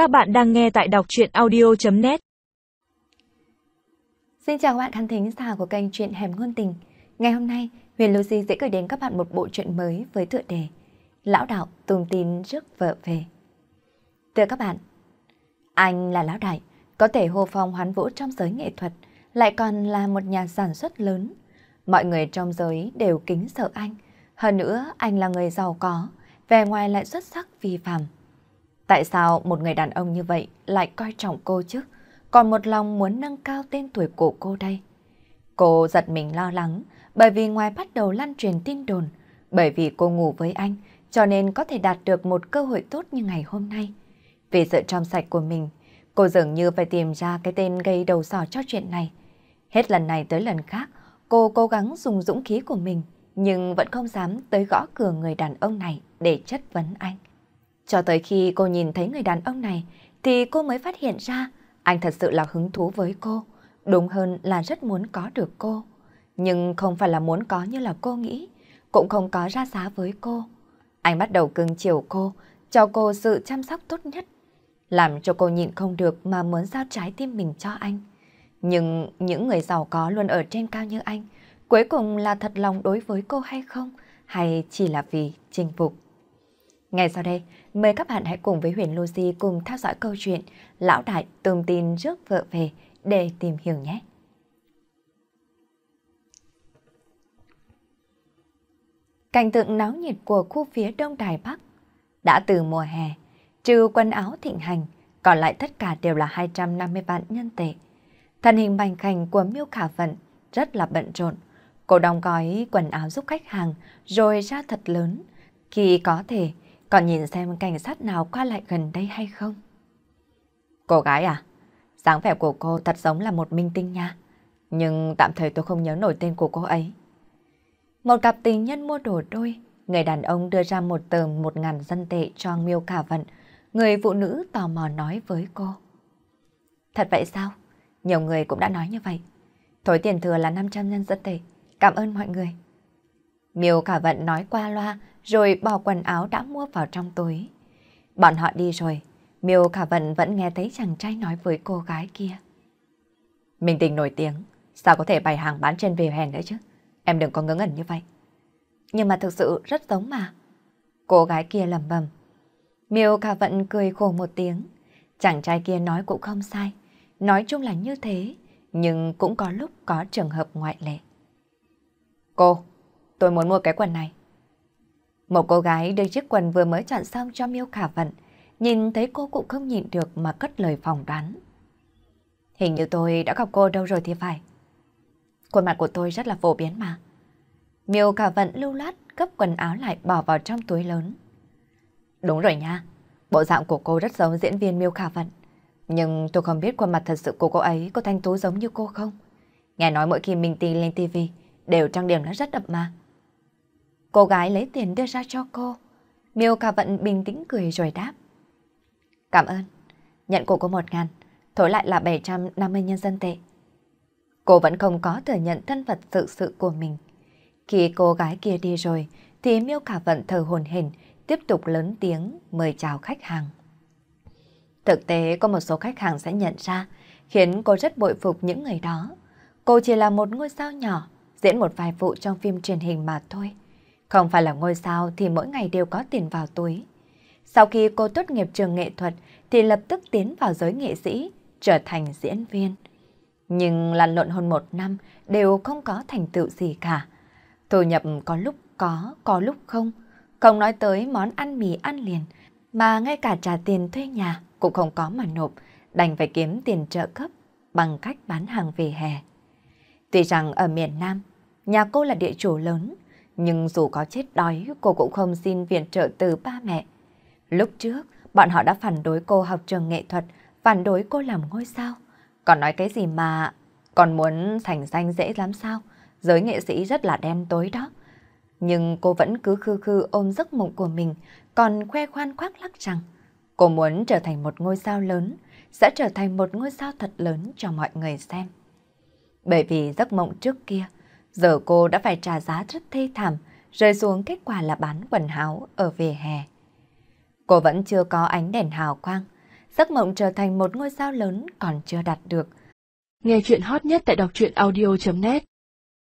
Các bạn đang nghe tại đọc truyện audio.net Xin chào các bạn khán thính giả của kênh Chuyện Hẻm Ngôn Tình. Ngày hôm nay, Huyền Lucy sẽ gửi đến các bạn một bộ truyện mới với tựa đề Lão đạo tung tin rước vợ về. Thưa các bạn, anh là lão đại, có thể hô phong hoán vũ trong giới nghệ thuật, lại còn là một nhà sản xuất lớn. Mọi người trong giới đều kính sợ anh. Hơn nữa, anh là người giàu có, vẻ ngoài lại xuất sắc vi phạm. Tại sao một người đàn ông như vậy lại coi trọng cô chứ? Còn một lòng muốn nâng cao tên tuổi của cô đây. Cô giật mình lo lắng, bởi vì ngoài bắt đầu lan truyền tin đồn, bởi vì cô ngủ với anh, cho nên có thể đạt được một cơ hội tốt như ngày hôm nay. Vì sự trong sạch của mình, cô dường như phải tìm ra cái tên gây đầu sỏ cho chuyện này. Hết lần này tới lần khác, cô cố gắng dùng dũng khí của mình, nhưng vẫn không dám tới gõ cửa người đàn ông này để chất vấn anh. Cho tới khi cô nhìn thấy người đàn ông này, thì cô mới phát hiện ra anh thật sự là hứng thú với cô, đúng hơn là rất muốn có được cô. Nhưng không phải là muốn có như là cô nghĩ, cũng không có ra giá với cô. Anh bắt đầu cưng chiều cô, cho cô sự chăm sóc tốt nhất, làm cho cô nhịn không được mà muốn giao trái tim mình cho anh. Nhưng những người giàu có luôn ở trên cao như anh, cuối cùng là thật lòng đối với cô hay không, hay chỉ là vì chinh phục. Ngay sau đây, mời các bạn hãy cùng với Huyền Lucy cùng theo dõi câu chuyện Lão Đại tung tin trước vợ về để tìm hiểu nhé. Cảnh tượng náo nhiệt của khu phía đông Đài Bắc đã từ mùa hè, trừ quần áo thịnh hành, còn lại tất cả đều là 250 vạn nhân tệ. Thân hình bành khảnh của Miêu Khả Vận rất là bận rộn. Cô đóng gói quần áo giúp khách hàng rồi ra thật lớn. Khi có thể, còn nhìn xem cảnh sát nào qua lại gần đây hay không. Cô gái à, dáng vẻ của cô thật giống là một minh tinh nha. Nhưng tạm thời tôi không nhớ nổi tên của cô ấy. Một cặp tình nhân mua đồ đôi, người đàn ông đưa ra một tờ một ngàn dân tệ cho Miêu Cả Vận. Người phụ nữ tò mò nói với cô. Thật vậy sao? Nhiều người cũng đã nói như vậy. Thối tiền thừa là 500 nhân dân tệ. Cảm ơn mọi người. Miêu Cả Vận nói qua loa rồi bỏ quần áo đã mua vào trong túi. Bọn họ đi rồi, Miêu cả Vận vẫn nghe thấy chàng trai nói với cô gái kia. Mình tình nổi tiếng, sao có thể bày hàng bán trên vỉa hè nữa chứ? Em đừng có ngớ ngẩn như vậy. Nhưng mà thực sự rất giống mà. Cô gái kia lầm bầm. Miêu cả Vận cười khổ một tiếng. Chàng trai kia nói cũng không sai. Nói chung là như thế, nhưng cũng có lúc có trường hợp ngoại lệ. Cô, tôi muốn mua cái quần này. Một cô gái đưa chiếc quần vừa mới chọn xong cho Miêu Khả Vận, nhìn thấy cô cũng không nhịn được mà cất lời phỏng đoán. Hình như tôi đã gặp cô đâu rồi thì phải. Khuôn mặt của tôi rất là phổ biến mà. Miêu Khả Vận lưu lát gấp quần áo lại bỏ vào trong túi lớn. Đúng rồi nha, bộ dạng của cô rất giống diễn viên Miêu Khả Vận. Nhưng tôi không biết khuôn mặt thật sự của cô ấy có thanh tú giống như cô không. Nghe nói mỗi khi mình tin lên TV đều trang điểm nó rất đậm mà. Cô gái lấy tiền đưa ra cho cô. Miêu cả vận bình tĩnh cười rồi đáp. Cảm ơn. Nhận của cô một ngàn, thổi lại là 750 nhân dân tệ. Cô vẫn không có thừa nhận thân phận sự sự của mình. Khi cô gái kia đi rồi, thì miêu cả vận thờ hồn hển tiếp tục lớn tiếng mời chào khách hàng. Thực tế có một số khách hàng sẽ nhận ra, khiến cô rất bội phục những người đó. Cô chỉ là một ngôi sao nhỏ, diễn một vài vụ trong phim truyền hình mà thôi. Không phải là ngôi sao thì mỗi ngày đều có tiền vào túi. Sau khi cô tốt nghiệp trường nghệ thuật thì lập tức tiến vào giới nghệ sĩ, trở thành diễn viên. Nhưng lăn lộn hơn một năm đều không có thành tựu gì cả. Thu nhập có lúc có, có lúc không. Không nói tới món ăn mì ăn liền, mà ngay cả trả tiền thuê nhà cũng không có mà nộp, đành phải kiếm tiền trợ cấp bằng cách bán hàng về hè. Tuy rằng ở miền Nam, nhà cô là địa chủ lớn, nhưng dù có chết đói, cô cũng không xin viện trợ từ ba mẹ. Lúc trước, bọn họ đã phản đối cô học trường nghệ thuật, phản đối cô làm ngôi sao. Còn nói cái gì mà... Còn muốn thành danh dễ lắm sao? Giới nghệ sĩ rất là đen tối đó. Nhưng cô vẫn cứ khư khư ôm giấc mộng của mình, còn khoe khoan khoác lắc rằng cô muốn trở thành một ngôi sao lớn, sẽ trở thành một ngôi sao thật lớn cho mọi người xem. Bởi vì giấc mộng trước kia, Giờ cô đã phải trả giá rất thê thảm, rơi xuống kết quả là bán quần áo ở vỉa hè. Cô vẫn chưa có ánh đèn hào quang, giấc mộng trở thành một ngôi sao lớn còn chưa đạt được. Nghe chuyện hot nhất tại đọc truyện audio.net